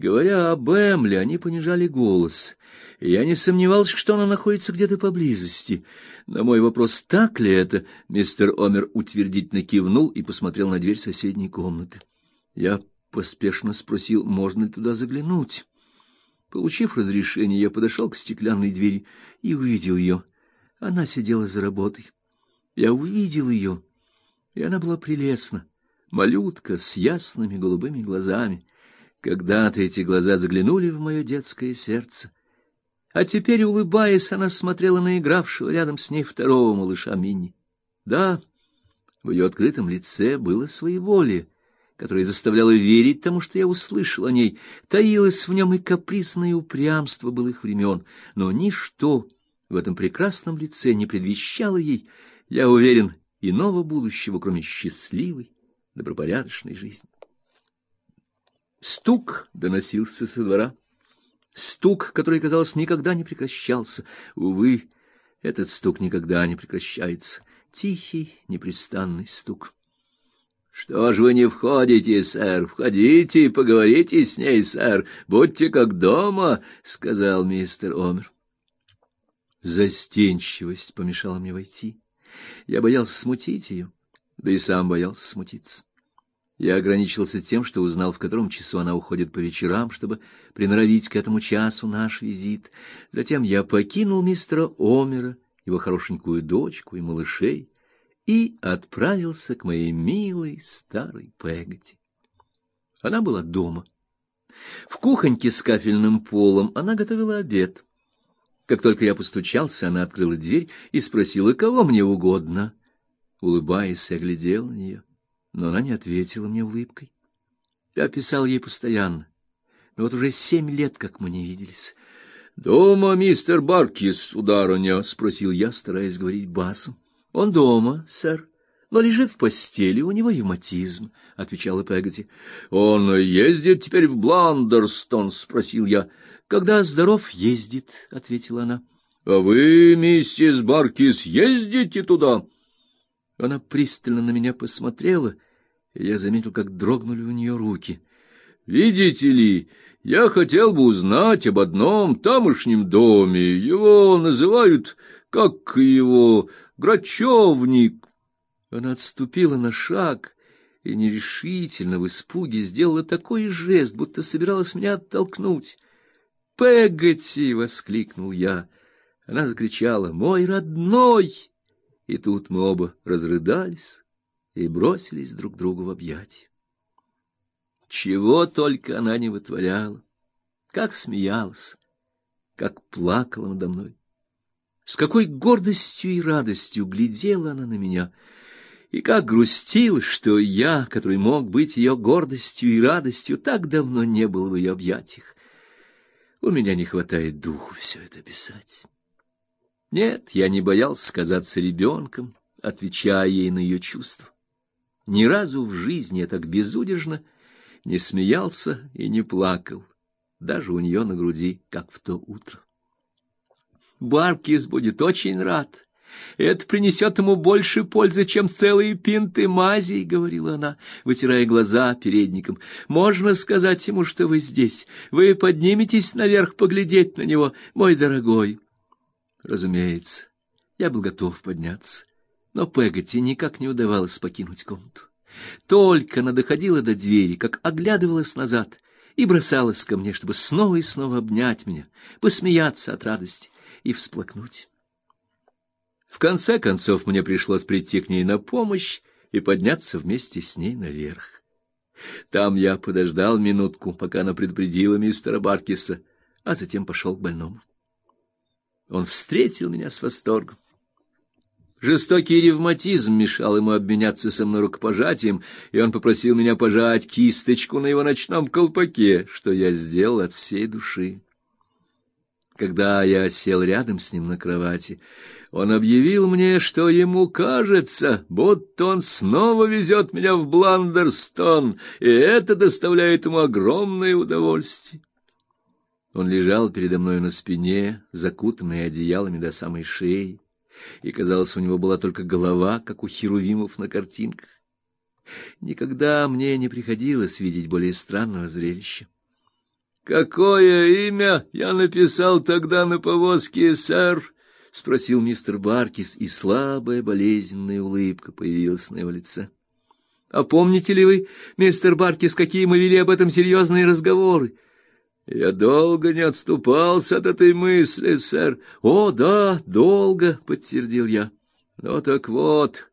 Говоря об Эмле, они понижали голос, я не сомневался, что она находится где-то поблизости. На мой вопрос, так ли это, мистер Омер утвердительно кивнул и посмотрел на дверь соседней комнаты. Я поспешно спросил, можно ли туда заглянуть. Получив разрешение, я подошел к стеклянной двери и увидел ее. Она сидела за работой. Я увидел ее, и она была прелестна, малютка с ясными голубыми глазами. Когда-то эти глаза заглянули в мое детское сердце. А теперь, улыбаясь, она смотрела на игравшего рядом с ней второго малыша Минни. Да, в ее открытом лице было своеволие которая заставляла верить тому, что я услышал о ней, таилось в нем и капризное упрямство былых времен, но ничто в этом прекрасном лице не предвещало ей, я уверен, иного будущего, кроме счастливой, добропорядочной жизни. Стук доносился со двора. Стук, который, казалось, никогда не прекращался. Увы, этот стук никогда не прекращается. Тихий, непрестанный стук. Что ж вы не входите, сэр? Входите, поговорите с ней, сэр. Будьте как дома, сказал мистер Омер. Застенчивость помешала мне войти. Я боялся смутить ее, да и сам боялся смутиться. Я ограничился тем, что узнал, в котором часу она уходит по вечерам, чтобы приноровить к этому часу наш визит. Затем я покинул мистера Омера, его хорошенькую дочку и малышей, и отправился к моей милой старой Пегати. Она была дома. В кухоньке с кафельным полом она готовила обед. Как только я постучался, она открыла дверь и спросила, кого мне угодно. Улыбаясь, я глядел на нее, но она не ответила мне улыбкой. Я писал ей постоянно, но вот уже семь лет, как мы не виделись. «Дома мистер Баркис, сударыня?» — спросил я, стараясь говорить басом. — Он дома, сэр, но лежит в постели, у него ревматизм, — отвечала Пегати. — Он ездит теперь в Бландерстон? — спросил я. — Когда здоров, ездит, — ответила она. — А вы, миссис Баркис, ездите туда? Она пристально на меня посмотрела, и я заметил, как дрогнули у нее руки. — Видите ли, я хотел бы узнать об одном тамошнем доме. Его называют, как его, Грачевник! Она отступила на шаг и нерешительно в испуге сделала такой жест, будто собиралась меня оттолкнуть. «Пегати!» — воскликнул я. Она закричала «Мой родной!» И тут мы оба разрыдались и бросились друг другу в объятия. Чего только она не вытворяла, как смеялась, как плакала надо мной. С какой гордостью и радостью глядела она на меня, и как грустил, что я, который мог быть ее гордостью и радостью, так давно не был в ее объятиях. У меня не хватает духу все это писать. Нет, я не боялся казаться ребенком, отвечая ей на ее чувства. Ни разу в жизни я так безудержно не смеялся и не плакал, даже у нее на груди, как в то утро. Баркис будет очень рад. Это принесет ему больше пользы, чем целые пинты мазей, — говорила она, вытирая глаза передником. Можно сказать ему, что вы здесь. Вы подниметесь наверх поглядеть на него, мой дорогой. Разумеется, я был готов подняться, но Пегати никак не удавалось покинуть комнату. Только она доходила до двери, как оглядывалась назад и бросалась ко мне, чтобы снова и снова обнять меня, посмеяться от радости и всплакнуть. В конце концов мне пришлось прийти к ней на помощь и подняться вместе с ней наверх. Там я подождал минутку, пока она предупредила мистера Баркиса, а затем пошел к больному. Он встретил меня с восторгом. Жестокий ревматизм мешал ему обменяться со мной рукопожатием, и он попросил меня пожать кисточку на его ночном колпаке, что я сделал от всей души. Когда я сел рядом с ним на кровати, он объявил мне, что ему кажется, будто он снова везет меня в Бландерстон, и это доставляет ему огромное удовольствие. Он лежал передо мной на спине, закутанный одеялами до самой шеи, и, казалось, у него была только голова, как у херувимов на картинках. Никогда мне не приходилось видеть более странного зрелища. Какое имя я написал тогда на повозке, сэр? — спросил мистер Баркис, и слабая болезненная улыбка появилась на его лице. — А помните ли вы, мистер Баркис, какие мы вели об этом серьезные разговоры? — Я долго не отступался от этой мысли, сэр. — О, да, долго, — подтвердил я. — Ну так вот,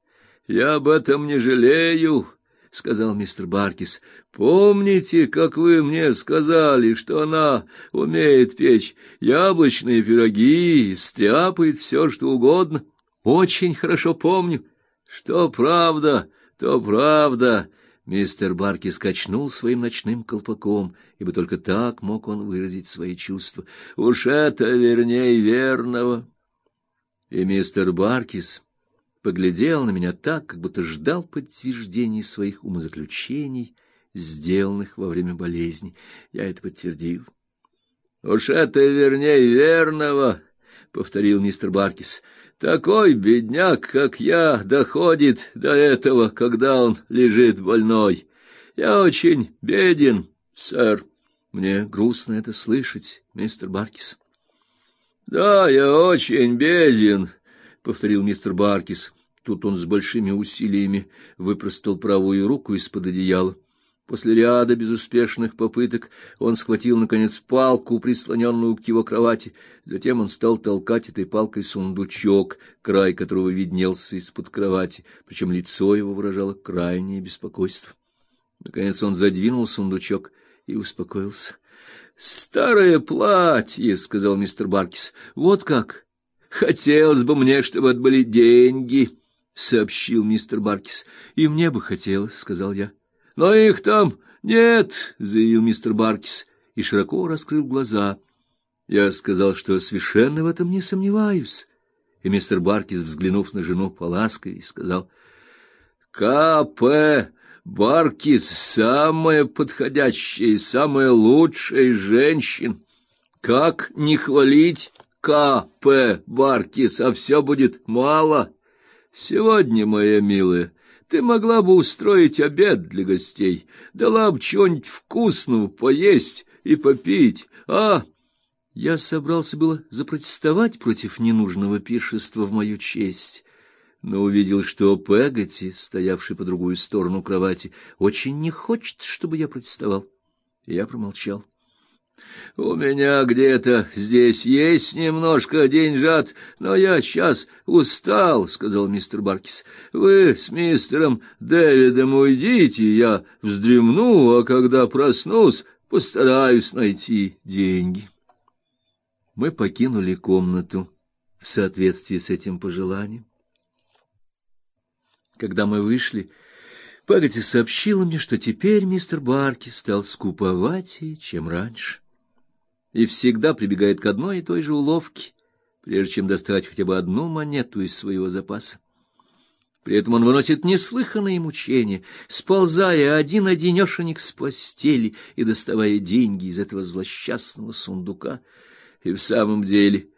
я об этом не жалею, — сказал мистер Баркис. — Помните, как вы мне сказали, что она умеет печь яблочные пироги, стряпает все, что угодно? Очень хорошо помню. Что правда, то правда. Мистер Баркис качнул своим ночным колпаком, ибо только так мог он выразить свои чувства. Уж это вернее верного. И мистер Баркис поглядел на меня так, как будто ждал подтверждений своих умозаключений, сделанных во время болезни. Я это подтвердил. Уж это вернее верного, повторил мистер Баркис. Такой бедняк, как я, доходит до этого, когда он лежит больной. Я очень беден, сэр. Мне грустно это слышать, мистер Баркис. Да, я очень беден, повторил мистер Баркис. Тут он с большими усилиями выпростал правую руку из-под одеяла. После ряда безуспешных попыток он схватил наконец палку, прислоненную к его кровати. Затем он стал толкать этой палкой сундучок, край которого виднелся из-под кровати, причем лицо его выражало крайнее беспокойство. Наконец он задвинул сундучок и успокоился. "Старое платье", сказал мистер Баркис. "Вот как. Хотелось бы мне, чтобы это были деньги" сообщил мистер Баркис. И мне бы хотелось, сказал я. Но их там нет, заявил мистер Баркис и широко раскрыл глаза. Я сказал, что совершенно в этом не сомневаюсь. И мистер Баркис, взглянув на жену, поласковее сказал: "К.П. Баркис самая подходящая и самая лучшая из женщин. Как не хвалить К.П. Баркис, а все будет мало?" Сегодня, моя милая, ты могла бы устроить обед для гостей, дала бы чего-нибудь вкусного поесть и попить, а... Я собрался было запротестовать против ненужного пиршества в мою честь, но увидел, что Пегати, стоявший по другую сторону кровати, очень не хочет, чтобы я протестовал. Я промолчал. У меня где-то здесь есть немножко деньжат, но я сейчас устал, сказал мистер Баркис. Вы с мистером Дэвидом уйдите, я вздремну, а когда проснусь, постараюсь найти деньги. Мы покинули комнату в соответствии с этим пожеланием. Когда мы вышли, Пагати сообщила мне, что теперь мистер Барки стал скуповатее, чем раньше и всегда прибегает к одной и той же уловке, прежде чем достать хотя бы одну монету из своего запаса. При этом он выносит неслыханные мучения, сползая один-одинешенек с постели и доставая деньги из этого злосчастного сундука. И в самом деле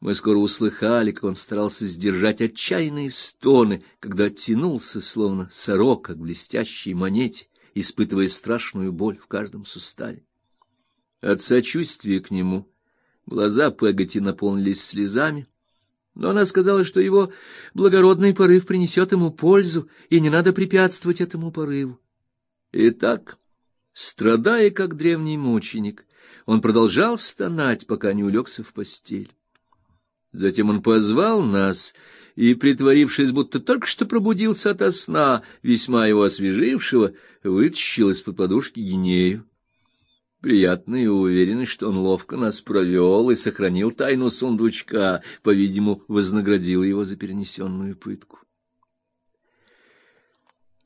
мы скоро услыхали, как он старался сдержать отчаянные стоны, когда оттянулся, словно сорока к блестящей монете, испытывая страшную боль в каждом суставе. От сочувствия к нему глаза Пегати наполнились слезами, но она сказала, что его благородный порыв принесет ему пользу, и не надо препятствовать этому порыву. Итак, страдая как древний мученик, он продолжал стонать, пока не улегся в постель. Затем он позвал нас и, притворившись, будто только что пробудился ото сна, весьма его освежившего, вытащил из-под подушки гинею. Приятная уверенность, что он ловко нас провел и сохранил тайну сундучка, по-видимому, вознаградил его за перенесенную пытку.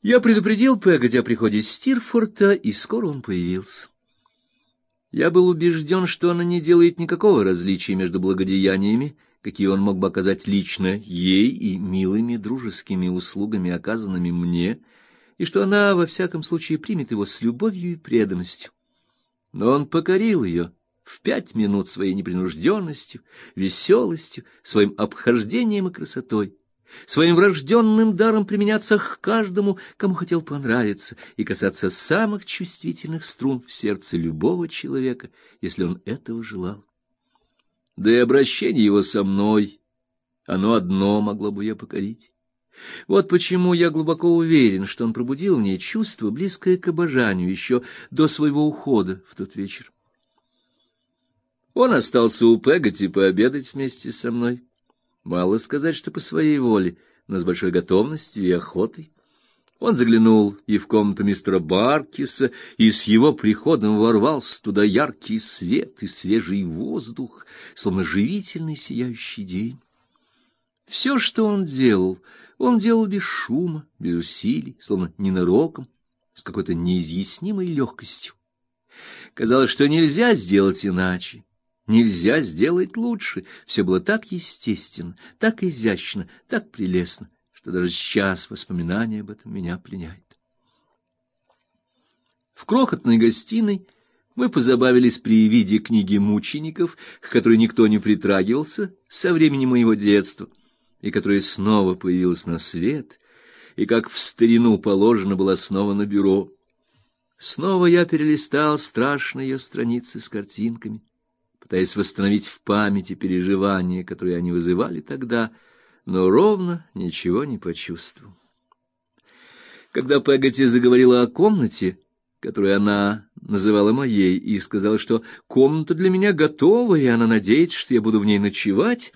Я предупредил Пегати о приходе Стирфорта, и скоро он появился. Я был убежден, что она не делает никакого различия между благодеяниями, какие он мог бы оказать лично ей и милыми дружескими услугами, оказанными мне, и что она во всяком случае примет его с любовью и преданностью но он покорил ее в пять минут своей непринужденностью, веселостью, своим обхождением и красотой, своим врожденным даром применяться к каждому, кому хотел понравиться, и касаться самых чувствительных струн в сердце любого человека, если он этого желал. Да и обращение его со мной, оно одно могло бы ее покорить. Вот почему я глубоко уверен, что он пробудил в ней чувство, близкое к обожанию, еще до своего ухода в тот вечер. Он остался у Пегати пообедать вместе со мной. Мало сказать, что по своей воле, но с большой готовностью и охотой. Он заглянул и в комнату мистера Баркиса, и с его приходом ворвался туда яркий свет и свежий воздух, словно живительный сияющий день. Все, что он делал, он делал без шума, без усилий, словно ненароком, с какой-то неизъяснимой легкостью. Казалось, что нельзя сделать иначе. Нельзя сделать лучше. Все было так естественно, так изящно, так прелестно, что даже сейчас воспоминание об этом меня пленяет. В крохотной гостиной мы позабавились при виде книги мучеников, к которой никто не притрагивался со времени моего детства, и которая снова появилась на свет, и как в старину положено была снова на бюро. Снова я перелистал страшные ее страницы с картинками пытаясь восстановить в памяти переживания, которые они вызывали тогда, но ровно ничего не почувствовал. Когда Пегати заговорила о комнате, которую она называла моей, и сказала, что комната для меня готова, и она надеется, что я буду в ней ночевать,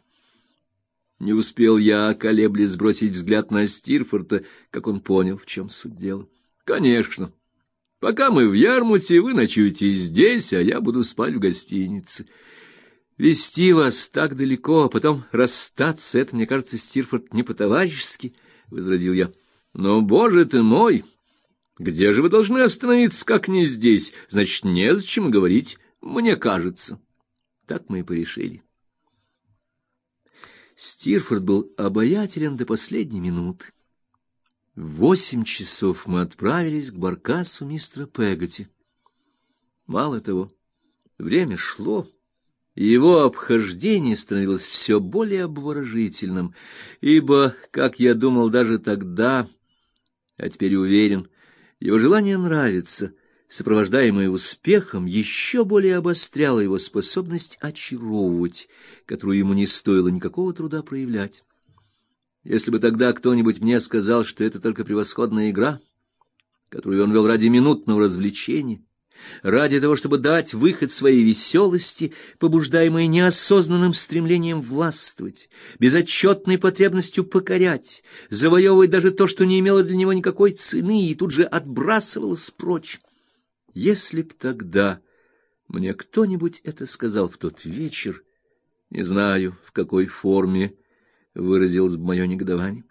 не успел я, колеблясь, сбросить взгляд на Стирфорта, как он понял, в чем суть дела. Конечно, Пока мы в Ярмуте, вы ночуете здесь, а я буду спать в гостинице. Вести вас так далеко, а потом расстаться, это, мне кажется, Стирфорд, не по-товарищески, — возразил я. Но, боже ты мой, где же вы должны остановиться, как не здесь? Значит, незачем говорить, мне кажется. Так мы и порешили. Стирфорд был обаятелен до последней минуты. В восемь часов мы отправились к баркасу мистера Пегати. Мало того, время шло, его обхождение становилось все более обворожительным, ибо, как я думал даже тогда, а теперь уверен, его желание нравится, сопровождаемое успехом, еще более обостряло его способность очаровывать, которую ему не стоило никакого труда проявлять. Если бы тогда кто-нибудь мне сказал, что это только превосходная игра, которую он вел ради минутного развлечения, ради того, чтобы дать выход своей веселости, побуждаемой неосознанным стремлением властвовать, безотчетной потребностью покорять, завоевывать даже то, что не имело для него никакой цены, и тут же отбрасывалось прочь. Если б тогда мне кто-нибудь это сказал в тот вечер, не знаю, в какой форме, выразилось бы мое негодование.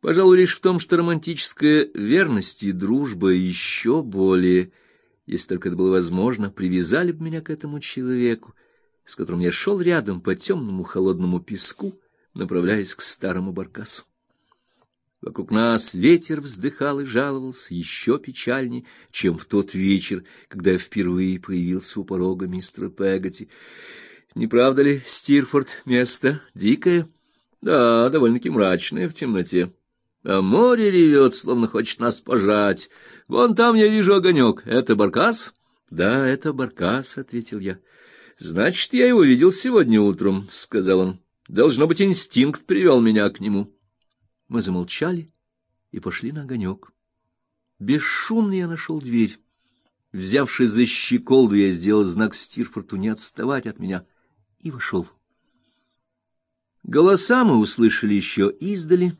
Пожалуй, лишь в том, что романтическая верность и дружба еще более, если только это было возможно, привязали бы меня к этому человеку, с которым я шел рядом по темному холодному песку, направляясь к старому баркасу. Вокруг нас ветер вздыхал и жаловался еще печальнее, чем в тот вечер, когда я впервые появился у порога мистера Пегати. Не правда ли, Стирфорд, место дикое? Да, довольно-таки мрачное в темноте. А море ревет, словно хочет нас пожать. Вон там я вижу огонек. Это баркас? Да, это баркас, ответил я. Значит, я его видел сегодня утром, сказал он. Должно быть, инстинкт привел меня к нему. Мы замолчали и пошли на огонек. Бесшумно я нашел дверь. Взявшись за щеколду, я сделал знак Стирфорту не отставать от меня — и вошел. Голоса мы услышали еще издали,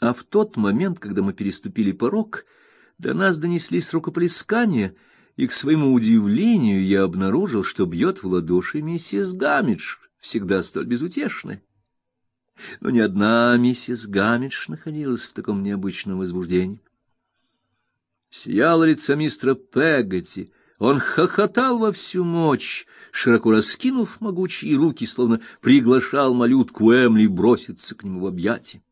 а в тот момент, когда мы переступили порог, до нас донеслись рукоплескания, и к своему удивлению я обнаружил, что бьет в ладоши миссис Гамидж, всегда столь безутешная. Но ни одна миссис Гамидж находилась в таком необычном возбуждении. Сияло лицо мистера Пегати, он хохотал во всю мощь, широко раскинув могучие руки, словно приглашал малютку Эмли броситься к нему в объятия.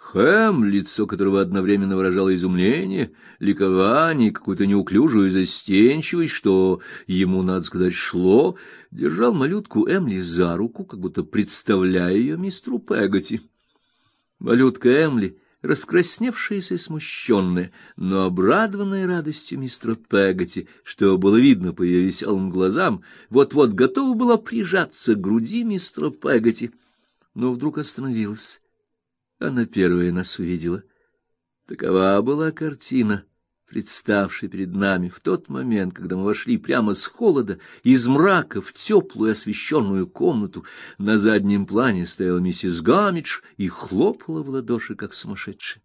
Хэм, лицо которого одновременно выражало изумление, ликование, какую-то неуклюжую застенчивость, что ему, надо сказать, шло, держал малютку Эмли за руку, как будто представляя ее мистеру Пегати. Малютка Эмли, раскрасневшаяся и смущенная, но обрадованная радостью мистера Пегати, что было видно по ее веселым глазам, вот-вот готова была прижаться к груди мистера Пегати, но вдруг остановилась она первая нас увидела. Такова была картина, представшая перед нами в тот момент, когда мы вошли прямо с холода, из мрака в теплую освещенную комнату. На заднем плане стояла миссис Гамидж и хлопала в ладоши, как сумасшедшая.